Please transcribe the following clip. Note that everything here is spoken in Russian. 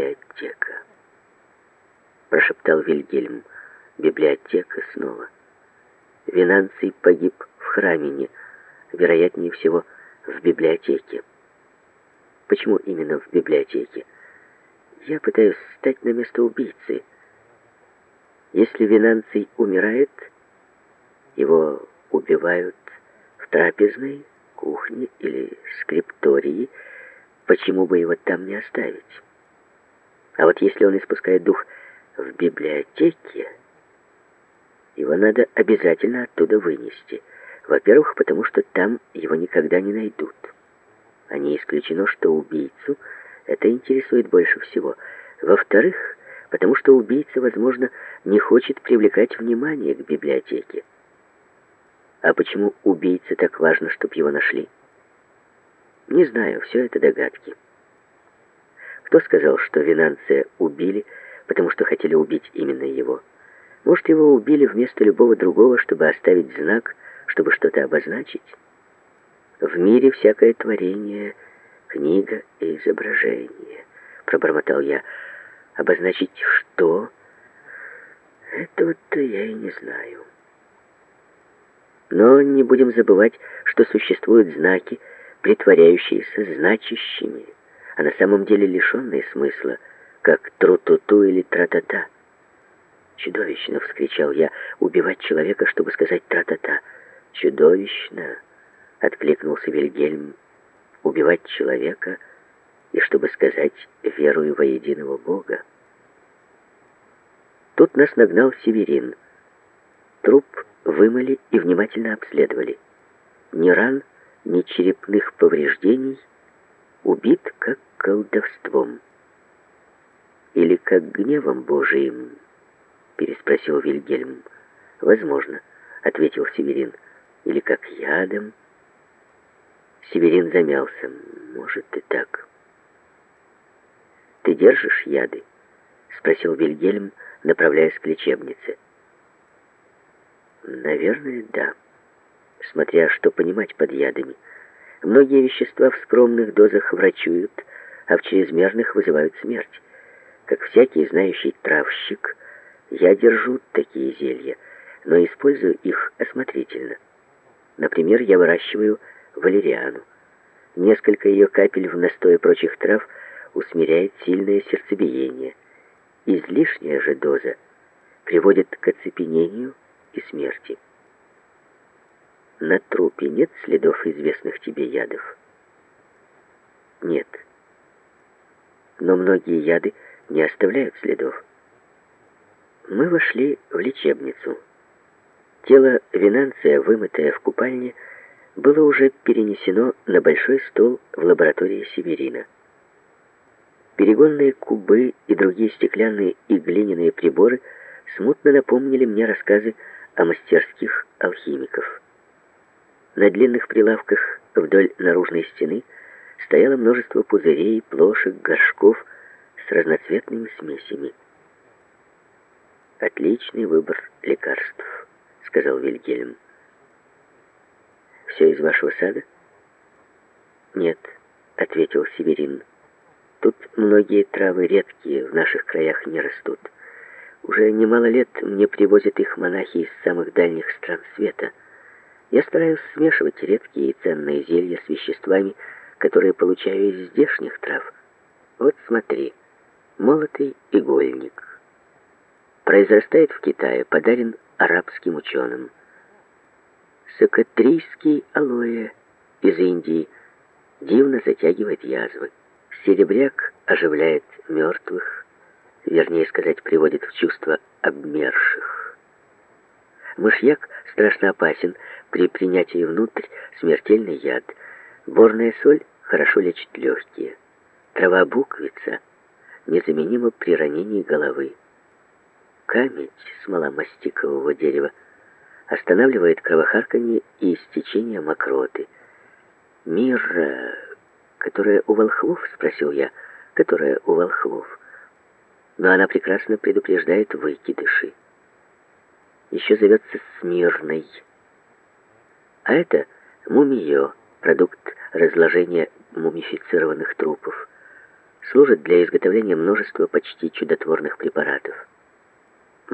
библиотека. Прошептал Вильгельм. Библиотека снова. Винанций погиб в Храмине, вероятнее всего, в библиотеке. Почему именно в библиотеке? Я пытаюсь стать на место убийцы. Если Винанций умирает, его убивают в трапезной, кухне или скриптории, почему бы его там не оставить? А вот если он испускает дух в библиотеке, его надо обязательно оттуда вынести. Во-первых, потому что там его никогда не найдут. А не исключено, что убийцу это интересует больше всего. Во-вторых, потому что убийца, возможно, не хочет привлекать внимание к библиотеке. А почему убийце так важно, чтобы его нашли? Не знаю, все это догадки. Кто сказал, что Винанция убили, потому что хотели убить именно его? Может, его убили вместо любого другого, чтобы оставить знак, чтобы что-то обозначить? В мире всякое творение, книга и изображение. Пробормотал я. Обозначить что? Этого-то я и не знаю. Но не будем забывать, что существуют знаки, притворяющиеся значащими, а на самом деле лишенные смысла, как тру-ту-ту или тра-та-та. «Чудовищно!» — вскричал я. «Убивать человека, чтобы сказать тра-та-та!» «Чудовищно!» — откликнулся Вильгельм. «Убивать человека, и чтобы сказать «верую во единого Бога». Тут нас нагнал Северин. Труп вымыли и внимательно обследовали. Ни ран, ни черепных повреждений, убит как колдовством. Или как гневом Божиим, переспросил Вильгельм. Возможно, ответил Северин. Или как ядом. Северин замялся. Может и так. Ты держишь яды? Спросил Вильгельм, направляясь к лечебнице. Наверное, да. Смотря что понимать под ядами. Многие вещества в скромных дозах врачуют, а в чрезмерных вызывают смерть. Как всякий знающий травщик, я держу такие зелья, но использую их осмотрительно. Например, я выращиваю валериану. Несколько ее капель в настое прочих трав усмиряет сильное сердцебиение. Излишняя же доза приводит к оцепенению и смерти. На трупе нет следов известных тебе ядов? Нет. Но многие яды не оставляют следов. Мы вошли в лечебницу. Тело Винанция, вымытое в купальне, было уже перенесено на большой стол в лаборатории Северина. Перегонные кубы и другие стеклянные и глиняные приборы смутно напомнили мне рассказы о мастерских алхимиков. На длинных прилавках вдоль наружной стены стояло множество пузырей, плошек, горшков с разноцветными смесями. «Отличный выбор лекарств», — сказал Вильгельм. «Все из вашего сада?» «Нет», — ответил Северин. «Тут многие травы редкие, в наших краях не растут». Уже немало лет мне привозят их монахи из самых дальних стран света. Я стараюсь смешивать редкие и ценные зелья с веществами, которые получаю из здешних трав. Вот смотри, молотый игольник. Произрастает в Китае, подарен арабским ученым. Сакатрийский алоэ из Индии дивно затягивает язвы. Серебряк оживляет мертвых, вернее сказать, приводит в чувство обмерших. Мышьяк страшно опасен, при принятии внутрь смертельный яд. Борная соль хорошо лечит легкие. Трава буквица незаменима при ранении головы. Камедь, смола мастикового дерева, останавливает кровохарканье и истечение мокроты. «Мира, которая у волхвов?» — спросил я. «Которая у волхвов?» но она прекрасно предупреждает выкидыши. Еще зовется Смирной. А это мумиё, продукт разложения мумифицированных трупов. служат для изготовления множества почти чудотворных препаратов.